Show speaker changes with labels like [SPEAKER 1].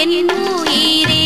[SPEAKER 1] என் உயிரே.